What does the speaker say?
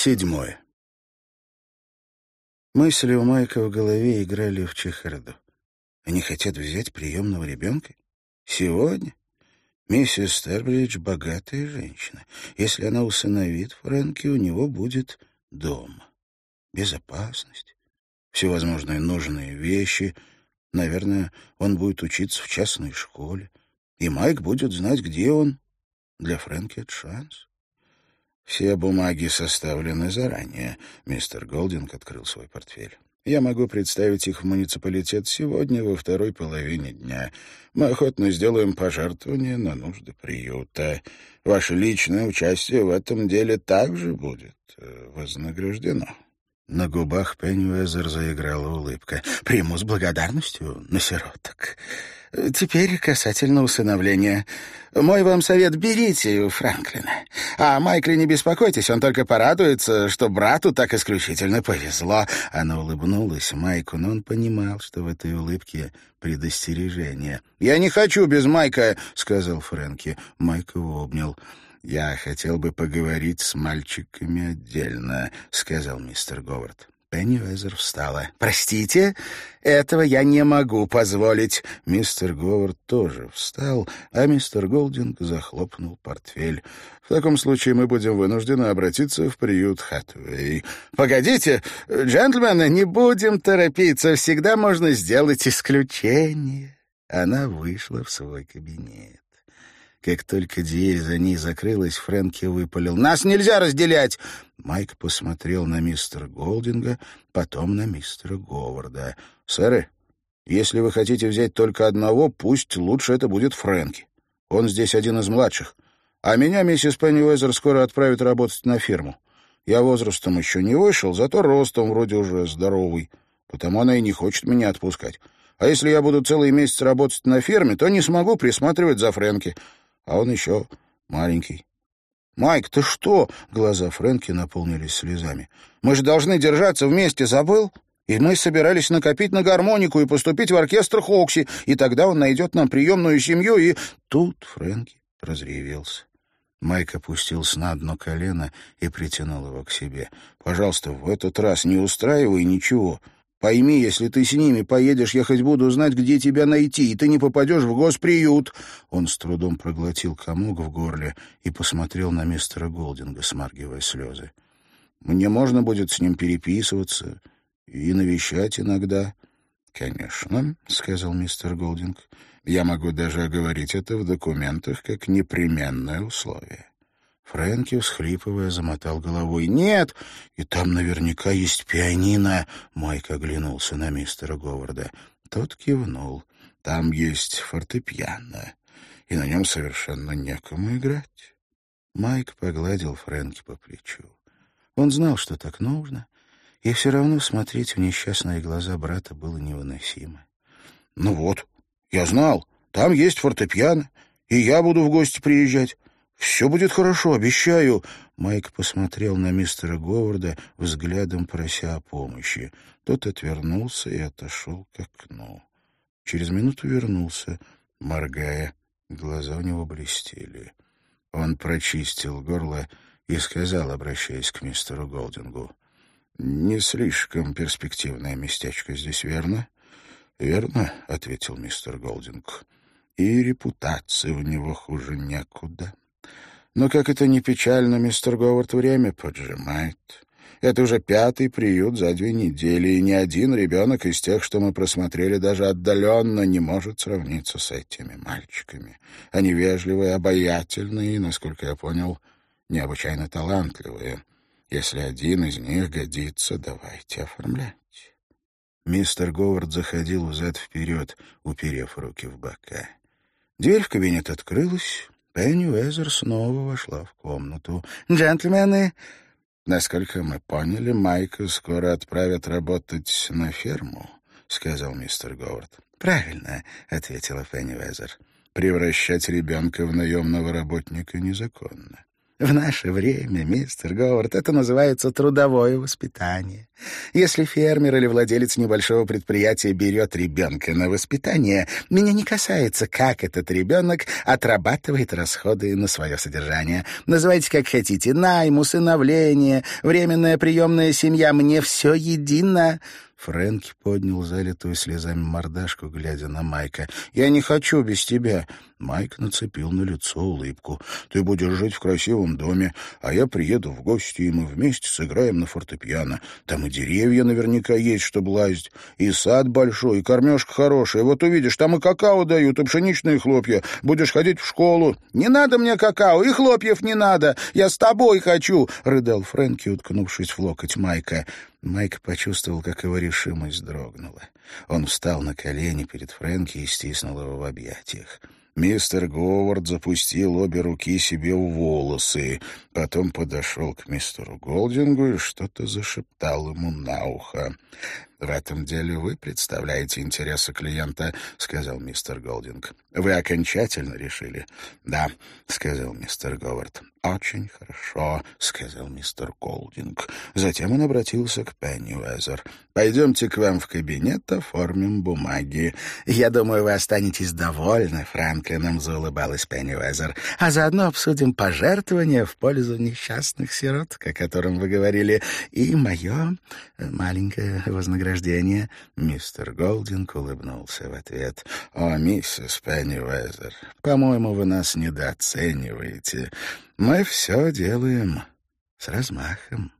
Седьмое. Мысли у Майка в голове играли в чехарду. Они хотят взять приемного ребенка? Сегодня? Миссис Стербридж — богатая женщина. Если она усыновит Фрэнки, у него будет дом. Безопасность, всевозможные нужные вещи. Наверное, он будет учиться в частной школе. И Майк будет знать, где он. Для Фрэнки это шанс. Все бумаги составлены заранее. Мистер Голдинг открыл свой портфель. Я могу представить их в муниципалитет сегодня во второй половине дня. Мы охотно сделаем пожертвование на нужды приюта. Ваше личное участие в этом деле также будет э, вознаграждено». На губах Пеннивезер заиграла улыбка. «Приму с благодарностью на сироток. Теперь касательно усыновления. Мой вам совет — берите Франклина. А Майкли не беспокойтесь, он только порадуется, что брату так исключительно повезло». Она улыбнулась Майку, но он понимал, что в этой улыбке предостережение. «Я не хочу без Майка», — сказал Фрэнки. Майк его обнял. «Я хотел бы поговорить с мальчиками отдельно», — сказал мистер Говард. Пеннивайзер встала. «Простите, этого я не могу позволить». Мистер Говард тоже встал, а мистер Голдинг захлопнул портфель. «В таком случае мы будем вынуждены обратиться в приют Хатвей». «Погодите, джентльмены, не будем торопиться. Всегда можно сделать исключение». Она вышла в свой кабинет. Как только дверь за ней закрылась, Фрэнки выпалил. «Нас нельзя разделять!» Майк посмотрел на мистера Голдинга, потом на мистера Говарда. «Сэры, если вы хотите взять только одного, пусть лучше это будет Фрэнки. Он здесь один из младших. А меня миссис Пенниуэзер скоро отправит работать на фирму. Я возрастом еще не вышел, зато ростом вроде уже здоровый, потому она и не хочет меня отпускать. А если я буду целый месяц работать на ферме, то не смогу присматривать за Фрэнки а он еще маленький. «Майк, ты что?» — глаза Фрэнки наполнились слезами. «Мы же должны держаться вместе, забыл? И мы собирались накопить на гармонику и поступить в оркестр Хокси, и тогда он найдет нам приемную семью, и...» Тут Фрэнки разревелся. Майк опустился на одно колено и притянул его к себе. «Пожалуйста, в этот раз не устраивай ничего. Пойми, если ты с ними поедешь, я хоть буду знать, где тебя найти, и ты не попадешь в госприют». Он с трудом проглотил комок в горле и посмотрел на мистера Голдинга, смаргивая слезы. «Мне можно будет с ним переписываться и навещать иногда». «Конечно», — сказал мистер Голдинг. «Я могу даже оговорить это в документах как непременное условие». Фрэнки, всхлипывая, замотал головой. «Нет! И там наверняка есть пианино!» Майк оглянулся на мистера Говарда. Тот кивнул. «Там есть фортепиано, и на нем совершенно некому играть». Майк погладил Фрэнки по плечу. Он знал, что так нужно, и все равно смотреть в несчастные глаза брата было невыносимо. «Ну вот, я знал, там есть фортепиано, и я буду в гости приезжать. «Все будет хорошо, обещаю!» Майк посмотрел на мистера Говарда, взглядом прося о помощи. Тот отвернулся и отошел к окну. Через минуту вернулся, моргая. Глаза у него блестели. Он прочистил горло и сказал, обращаясь к мистеру Голдингу, «Не слишком перспективное местечко здесь, верно?» «Верно», — ответил мистер Голдинг. «И репутация у него хуже некуда». Но, как это ни печально, мистер Говард время поджимает. Это уже пятый приют за две недели, и ни один ребенок из тех, что мы просмотрели, даже отдаленно не может сравниться с этими мальчиками. Они вежливые, обаятельные и, насколько я понял, необычайно талантливые. Если один из них годится, давайте оформлять. Мистер Говард заходил взад-вперед, уперев руки в бока. Дверь в кабинет открылась, Пенни Уэзер снова вошла в комнату. «Джентльмены, насколько мы поняли, Майка скоро отправят работать на ферму», — сказал мистер Говард. «Правильно», — ответила Пенни Уэзер. «Превращать ребенка в наемного работника незаконно. В наше время, мистер Говард, это называется трудовое воспитание. Если фермер или владелец небольшого предприятия берет ребенка на воспитание, меня не касается, как этот ребенок отрабатывает расходы на свое содержание. Называйте как хотите, найм, усыновление, временная приемная семья, мне все едино. Фрэнки поднял залитую слезами мордашку, глядя на Майка. «Я не хочу без тебя!» Майк нацепил на лицо улыбку. «Ты будешь жить в красивом доме, а я приеду в гости, и мы вместе сыграем на фортепиано. Там и деревья наверняка есть, чтобы лазить, и сад большой, и кормежка хорошая. Вот увидишь, там и какао дают, и пшеничные хлопья. Будешь ходить в школу». «Не надо мне какао, и хлопьев не надо! Я с тобой хочу!» — рыдал Фрэнки, уткнувшись в локоть Майка. Майк почувствовал, как его решимость дрогнула. Он встал на колени перед Фрэнки и стиснул его в объятиях. Мистер Говард запустил обе руки себе в волосы, потом подошел к мистеру Голдингу и что-то зашептал ему на ухо. «В этом деле вы представляете интересы клиента», — сказал мистер Голдинг. «Вы окончательно решили?» «Да», — сказал мистер Говард. «Очень хорошо», — сказал мистер Голдинг. Затем он обратился к Пенни Уэзер. «Пойдемте к вам в кабинет, оформим бумаги. Я думаю, вы останетесь довольны, Франклином», — заулыбалась Пенни Уэзер. «А заодно обсудим пожертвования в пользу несчастных сирот, о котором вы говорили, и мое маленькое вознаграждение». Мистер Голдинг улыбнулся в ответ. «О, миссис Пенни Уэзер, по-моему, вы нас недооцениваете». Мы все делаем с размахом.